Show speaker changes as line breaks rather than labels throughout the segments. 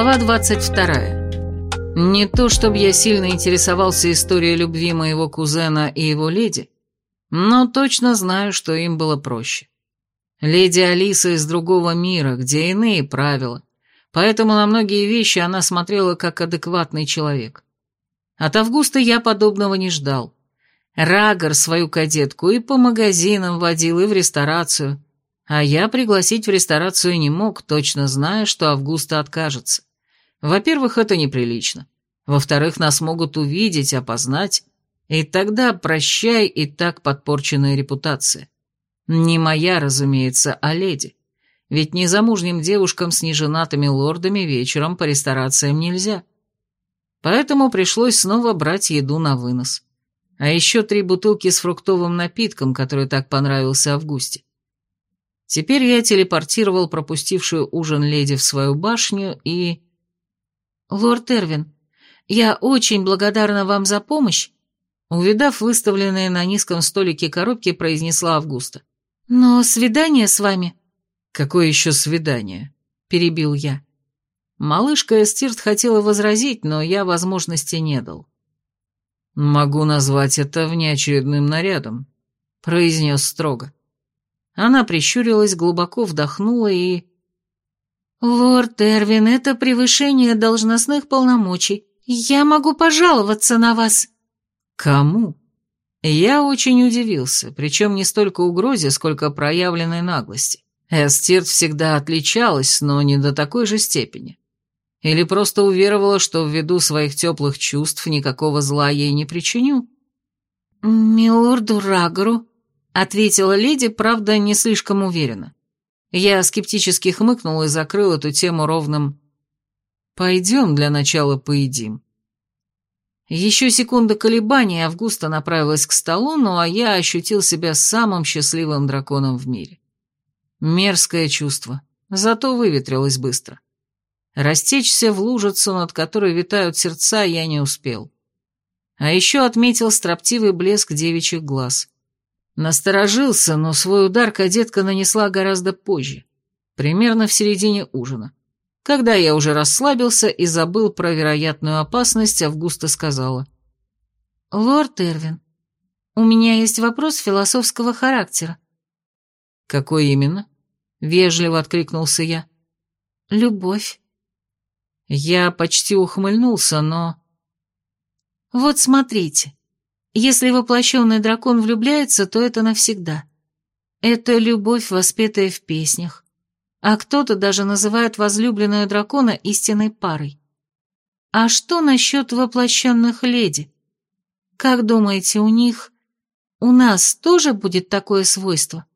Глава 22. Не то, чтобы я сильно интересовался историей любви моего кузена и его леди, но точно знаю, что им было проще. Леди Алиса из другого мира, где иные правила, поэтому на многие вещи она смотрела как адекватный человек. От Августа я подобного не ждал. Рагор свою кадетку и по магазинам водил, и в ресторацию, а я пригласить в ресторацию не мог, точно зная, что Августа откажется. Во-первых, это неприлично. Во-вторых, нас могут увидеть, опознать, и тогда прощай и так подпорченная репутация. Не моя, разумеется, а леди. Ведь незамужним девушкам с неженатыми лордами вечером по ресторациям нельзя. Поэтому пришлось снова брать еду на вынос. А еще три бутылки с фруктовым напитком, который так понравился Августе. Теперь я телепортировал пропустившую ужин леди в свою башню и... «Лорд Эрвин, я очень благодарна вам за помощь», увидав выставленные на низком столике коробки, произнесла Августа. «Но свидание с вами...»
«Какое еще свидание?» – перебил я.
Малышка Эстирт хотела возразить, но я возможности не дал.
«Могу назвать это внеочередным нарядом», – произнес строго.
Она прищурилась, глубоко вдохнула и... «Лорд Эрвин, это превышение должностных полномочий. Я могу пожаловаться на вас».
«Кому?» Я очень удивился, причем не столько угрозе, сколько проявленной наглости. Эстирт всегда отличалась, но не до такой же степени. Или просто уверовала, что ввиду своих теплых чувств никакого зла ей не причиню?
«Милорду Рагору», ответила леди, правда, не слишком уверенно. Я скептически хмыкнул и закрыл эту тему ровным «Пойдем для начала поедим». Еще секунда колебаний Августа направилась к столу, ну а я ощутил себя самым счастливым драконом в мире. Мерзкое чувство, зато выветрилось быстро. Растечься в лужицу, над которой витают сердца, я не успел. А еще отметил строптивый блеск девичьих глаз. Насторожился, но свой удар кадетка нанесла гораздо позже, примерно в середине ужина. Когда я уже расслабился и забыл про вероятную опасность, Августа сказала. «Лорд Эрвин, у меня есть вопрос философского характера».
«Какой именно?» — вежливо откликнулся я.
«Любовь».
Я почти ухмыльнулся, но...
«Вот смотрите, если воплощенный дракон влюбляется, то это навсегда. Это любовь, воспетая в песнях. А кто-то даже называет возлюбленную дракона истинной парой. А что насчет воплощенных леди? Как думаете, у них... У нас тоже будет такое свойство?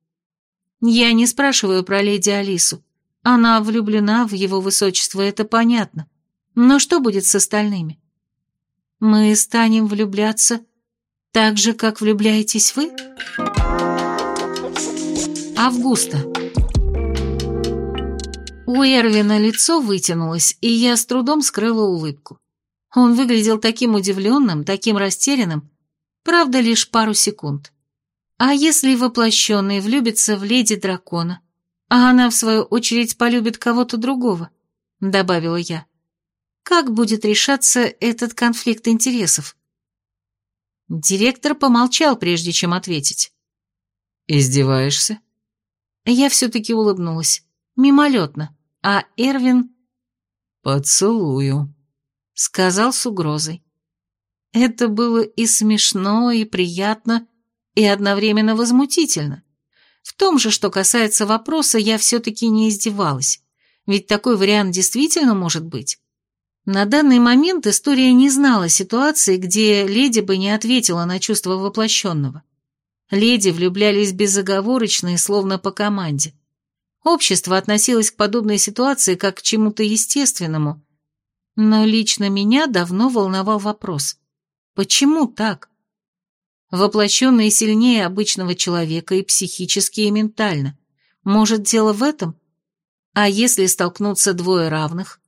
Я не спрашиваю про леди Алису. Она влюблена в его высочество, это понятно. Но что будет с остальными? Мы станем влюбляться так же, как влюбляетесь вы? Августа. У Эрвина лицо вытянулось, и я с трудом скрыла улыбку. Он выглядел таким удивленным, таким растерянным, правда, лишь пару секунд. А если воплощенный влюбится в леди дракона, а она, в свою очередь, полюбит кого-то другого, добавила я. Как будет решаться этот конфликт интересов? Директор помолчал, прежде чем ответить.
«Издеваешься?»
Я все-таки улыбнулась. Мимолетно. А Эрвин...
«Поцелую», —
сказал с угрозой. Это было и смешно, и приятно, и одновременно возмутительно. В том же, что касается вопроса, я все-таки не издевалась. Ведь такой вариант действительно может быть. На данный момент история не знала ситуации, где леди бы не ответила на чувство воплощенного. Леди влюблялись безоговорочно и словно по команде. Общество относилось к подобной ситуации как к чему-то естественному. Но лично меня давно волновал вопрос. Почему так? Воплощенные сильнее обычного человека и психически, и ментально. Может, дело в этом? А если столкнутся двое равных?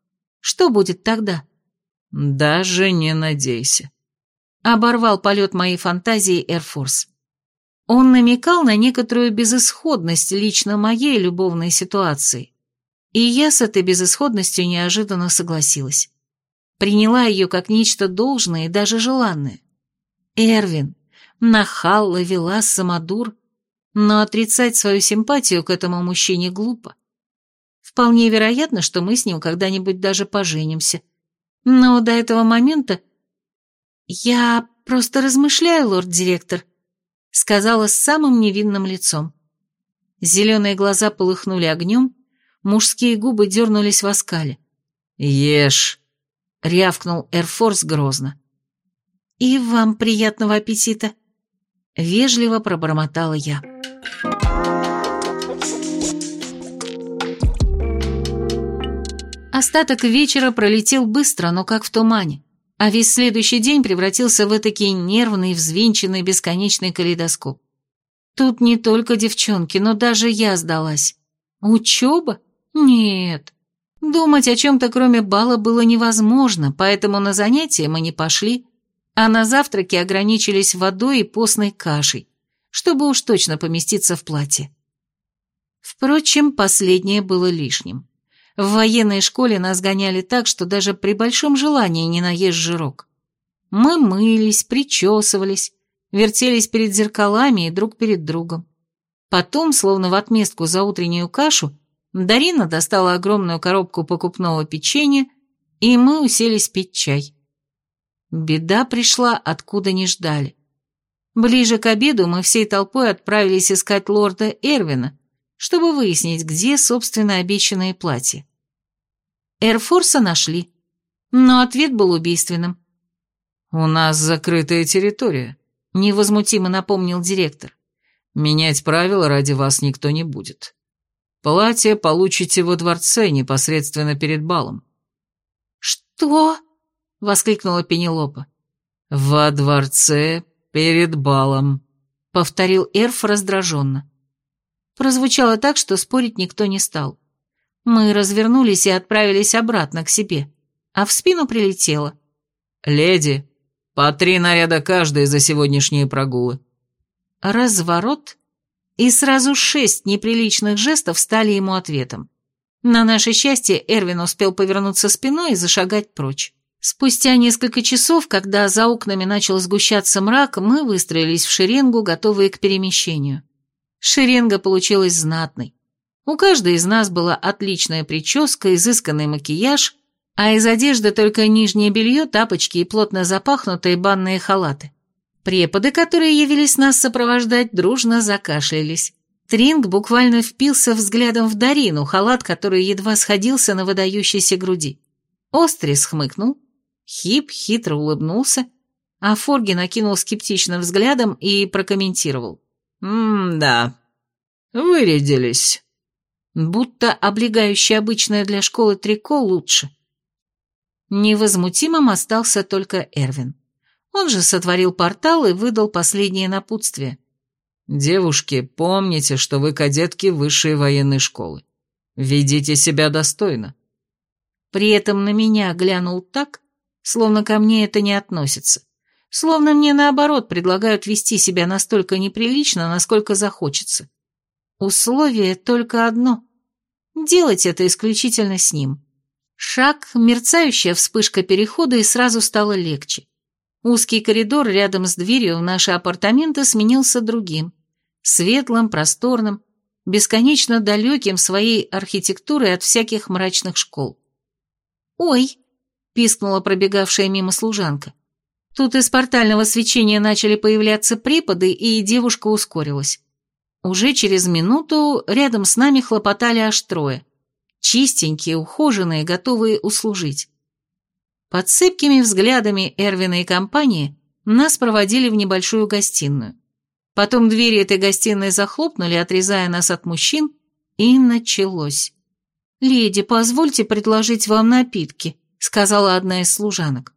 Что будет тогда?
Даже не надейся.
Оборвал полет моей фантазии Эрфорс. Он намекал на некоторую безысходность лично моей любовной ситуации.
И я с этой безысходностью неожиданно согласилась. Приняла ее как нечто должное и даже желанное. Эрвин, нахал, ловелас, самодур, но отрицать свою симпатию к этому мужчине глупо. Вполне вероятно, что мы с ним когда-нибудь даже поженимся. Но до этого момента... Я просто размышляю, лорд-директор, сказала с самым невинным лицом. Зеленые глаза полыхнули огнем, мужские губы дернулись в оскале.
«Ешь!» — рявкнул Эрфорс грозно.
«И вам приятного аппетита!» — вежливо пробормотала я. Остаток вечера пролетел быстро, но как в тумане, а весь следующий день превратился в этакий нервный, взвинченный, бесконечный калейдоскоп. Тут не только девчонки, но даже я сдалась. Учеба? Нет. Думать о чем-то кроме бала было невозможно, поэтому на занятия мы не пошли, а на завтраки ограничились водой и постной кашей, чтобы уж точно поместиться в платье. Впрочем, последнее было лишним. В военной школе нас гоняли так, что даже при большом желании не наешь жирок. Мы мылись, причесывались, вертелись перед зеркалами и друг перед другом. Потом, словно в отместку за утреннюю кашу, Дарина достала огромную коробку покупного печенья, и мы уселись пить чай. Беда пришла, откуда не ждали. Ближе к обеду мы всей толпой отправились искать лорда Эрвина, чтобы выяснить, где, собственно, обещанные платья. Эрфорса нашли, но ответ был убийственным.
«У нас закрытая территория»,
невозмутимо напомнил директор.
«Менять правила ради вас никто не будет. Платье получите во дворце непосредственно перед балом».
«Что?» — воскликнула Пенелопа.
«Во дворце перед балом», —
повторил Эрф раздраженно. Прозвучало так, что спорить никто не стал. Мы развернулись и отправились обратно к себе, а в спину прилетело.
«Леди, по три наряда каждая за сегодняшние прогулы.
Разворот, и сразу шесть неприличных жестов стали ему ответом. На наше счастье Эрвин успел повернуться спиной и зашагать прочь. Спустя несколько часов, когда за окнами начал сгущаться мрак, мы выстроились в шеренгу, готовые к перемещению. Шеренга получилась знатной. У каждой из нас была отличная прическа, изысканный макияж, а из одежды только нижнее белье, тапочки и плотно запахнутые банные халаты. Преподы, которые явились нас сопровождать, дружно закашлялись. Тринг буквально впился взглядом в Дарину, халат, который едва сходился на выдающейся груди. Острис хмыкнул, Хип хитро улыбнулся, а Форги накинул скептичным взглядом и прокомментировал.
«М-да, вырядились».
Будто облегающее обычное для школы трико лучше. Невозмутимым остался только Эрвин. Он же сотворил портал и выдал последнее напутствие.
«Девушки, помните, что вы кадетки высшей военной школы. Ведите себя достойно».
При этом на меня глянул так, словно ко мне это не относится. Словно мне, наоборот, предлагают вести себя настолько неприлично, насколько захочется. Условие только одно — делать это исключительно с ним. Шаг, мерцающая вспышка перехода, и сразу стало легче. Узкий коридор рядом с дверью в наши апартаменты сменился другим, светлым, просторным, бесконечно далеким своей архитектурой от всяких мрачных школ. «Ой!» — пискнула пробегавшая мимо служанка. Тут из портального свечения начали появляться преподы, и девушка ускорилась. Уже через минуту рядом с нами хлопотали аж трое — чистенькие, ухоженные, готовые услужить. Под цепкими взглядами Эрвина и компании нас проводили в небольшую гостиную. Потом двери этой гостиной захлопнули, отрезая нас от мужчин, и началось. «Леди, позвольте предложить вам напитки», — сказала одна из служанок.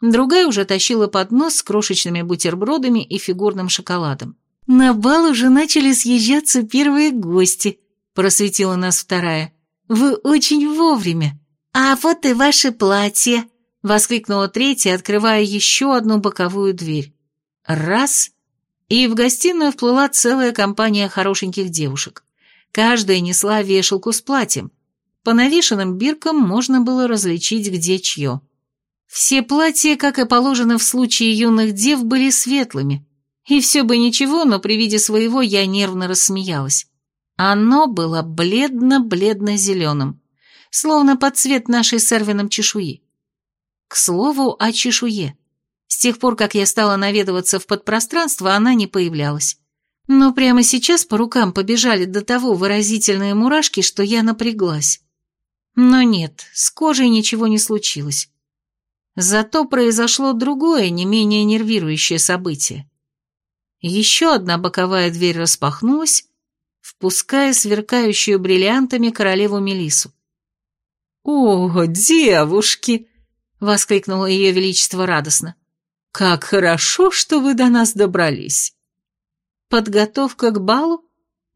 Другая уже тащила поднос с крошечными бутербродами и фигурным шоколадом. «На бал уже начали съезжаться первые гости», — просветила нас вторая. Вы очень вовремя. А вот и ваше платье, воскликнула третья, открывая еще одну боковую дверь. Раз, и в гостиную вплыла целая компания хорошеньких девушек. Каждая несла вешалку с платьем. По навешанным биркам можно было различить, где чье. Все платья, как и положено в случае юных дев, были светлыми. И все бы ничего, но при виде своего я нервно рассмеялась. Оно было бледно-бледно-зеленым, словно под цвет нашей с Эрвином чешуи. К слову о чешуе. С тех пор, как я стала наведываться в подпространство, она не появлялась. Но прямо сейчас по рукам побежали до того выразительные мурашки, что я напряглась. Но нет, с кожей ничего не случилось. Зато произошло другое, не менее нервирующее событие. Еще одна боковая дверь распахнулась, впуская сверкающую бриллиантами королеву Мелису.
«О, девушки!» — воскликнуло ее величество радостно. «Как хорошо, что вы до нас добрались!»
«Подготовка к балу?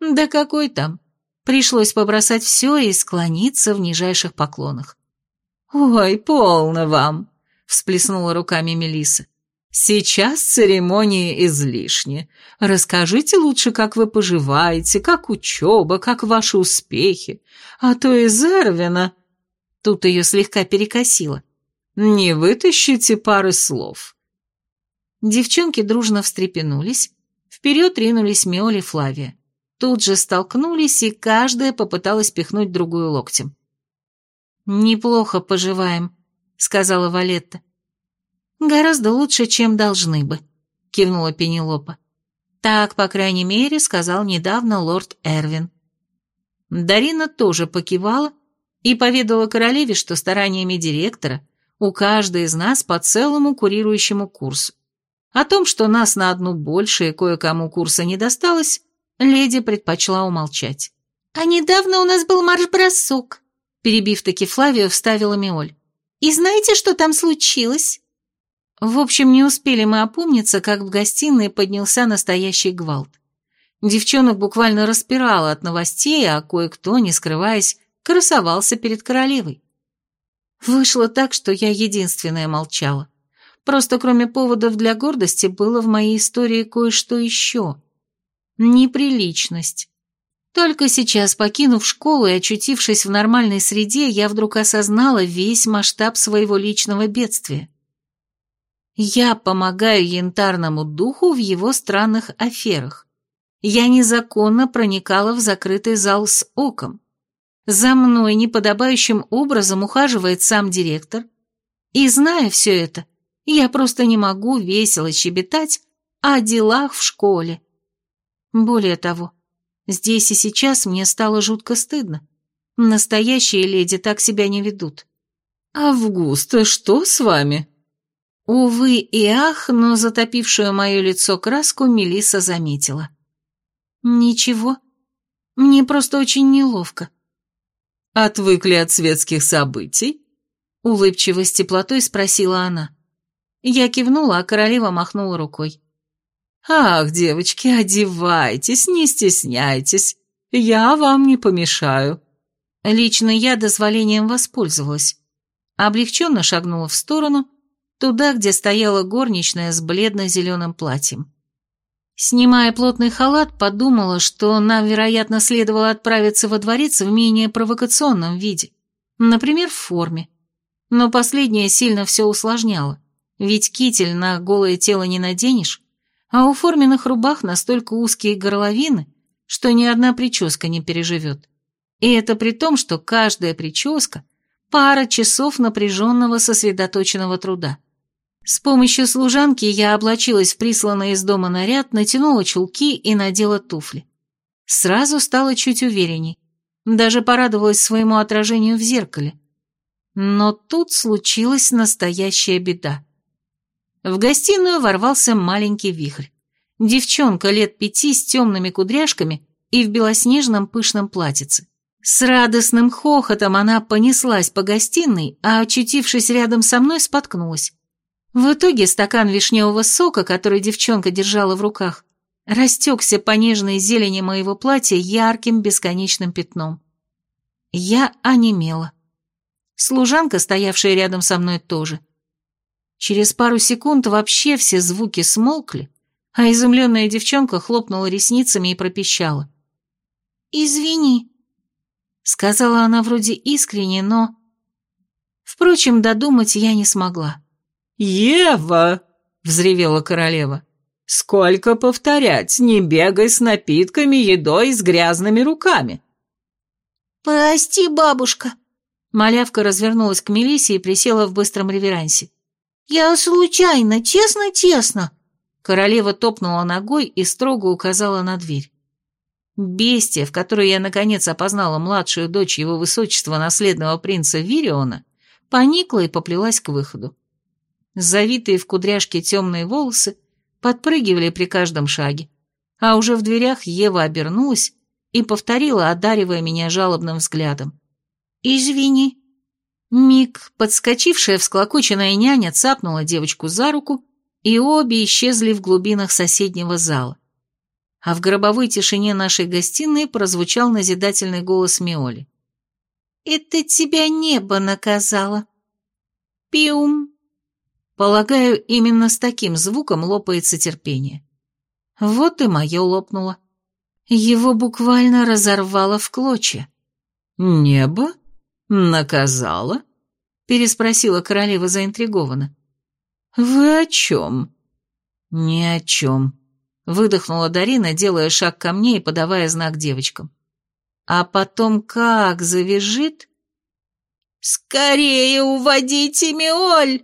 Да какой там? Пришлось побросать все и склониться в нижайших поклонах».
«Ой, полно вам!» — всплеснула руками Мелиса. «Сейчас церемонии излишни. Расскажите лучше, как вы поживаете, как учеба, как ваши успехи. А то из Эрвина...»
Тут ее слегка перекосило.
«Не вытащите пары слов».
Девчонки дружно встрепенулись, вперед ринулись Миоли Флавия. Тут же столкнулись, и каждая попыталась пихнуть другую локтем. «Неплохо поживаем», — сказала Валетта. «Гораздо лучше, чем должны бы», — кивнула Пенелопа. «Так, по крайней мере, сказал недавно лорд Эрвин». Дарина тоже покивала и поведала королеве, что стараниями директора у каждой из нас по целому курирующему курсу. О том, что нас на одну больше и кое-кому курса не досталось, леди предпочла умолчать. «А недавно у нас был марш-бросок», — перебив таки Флавию, вставила Миоль. И знаете, что там случилось?» В общем, не успели мы опомниться, как в гостиной поднялся настоящий гвалт. Девчонок буквально распирало от новостей, а кое-кто, не скрываясь, красовался перед королевой. Вышло так, что я единственная молчала. Просто кроме поводов для гордости было в моей истории кое-что еще. Неприличность. Только сейчас, покинув школу и очутившись в нормальной среде, я вдруг осознала весь масштаб своего личного бедствия. Я помогаю янтарному духу в его странных аферах. Я незаконно проникала в закрытый зал с оком. За мной неподобающим образом ухаживает сам директор. И зная все это, я просто не могу весело щебетать о делах в школе. Более того, Здесь и сейчас мне стало жутко стыдно. Настоящие леди так себя не ведут.
«Августа, что с вами?»
Увы и ах, но затопившую мое лицо краску Мелиса заметила. «Ничего, мне просто очень неловко».
«Отвыкли от светских событий?»
Улыбчиво с теплотой спросила она. Я кивнула, а королева махнула рукой.
«Ах, девочки, одевайтесь, не стесняйтесь, я вам не помешаю».
Лично я дозволением воспользовалась. Облегченно шагнула в сторону, туда, где стояла горничная с бледно-зеленым платьем. Снимая плотный халат, подумала, что нам, вероятно, следовало отправиться во дворец в менее провокационном виде, например, в форме. Но последнее сильно все усложняло, ведь китель на голое тело не наденешь, а у форменных рубах настолько узкие горловины, что ни одна прическа не переживет. И это при том, что каждая прическа – пара часов напряженного сосредоточенного труда. С помощью служанки я облачилась в присланный из дома наряд, натянула чулки и надела туфли. Сразу стало чуть уверенней. Даже порадовалась своему отражению в зеркале. Но тут случилась настоящая беда. В гостиную ворвался маленький вихрь. Девчонка лет пяти с темными кудряшками и в белоснежном пышном платьице. С радостным хохотом она понеслась по гостиной, а, очутившись рядом со мной, споткнулась. В итоге стакан вишневого сока, который девчонка держала в руках, растекся по нежной зелени моего платья ярким бесконечным пятном. Я онемела. Служанка, стоявшая рядом со мной, тоже. Через пару секунд вообще все звуки смолкли, а изумленная девчонка хлопнула ресницами и пропищала. «Извини». Сказала она вроде искренне, но... Впрочем, додумать я не смогла.
«Ева!» — взревела королева. «Сколько повторять, не бегай с напитками, едой и с грязными руками!»
«Прости, бабушка!»
Малявка развернулась к Мелисе и присела в быстром реверансе.
«Я случайно, честно-честно!»
Королева топнула ногой и строго указала на дверь. Бестия, в которой я наконец опознала младшую дочь его высочества наследного принца Вириона, поникла и поплелась к выходу. Завитые в кудряшки темные волосы подпрыгивали при каждом шаге, а уже в дверях Ева обернулась и повторила, одаривая меня жалобным взглядом. «Извини». Миг, подскочившая всклокоченная няня, цапнула девочку за руку, и обе исчезли в глубинах соседнего зала а в гробовой тишине нашей гостиной прозвучал назидательный голос Миоли.
«Это тебя небо наказало».
«Пиум». Полагаю, именно с таким звуком лопается терпение. Вот и мое лопнуло. Его буквально разорвало в клочья.
«Небо? Наказало?»
— переспросила королева заинтригованно.
«Вы о чем?»
«Ни о чем», Выдохнула Дарина, делая шаг ко мне и подавая знак девочкам. А потом как завяжет...
«Скорее уводите Миоль!»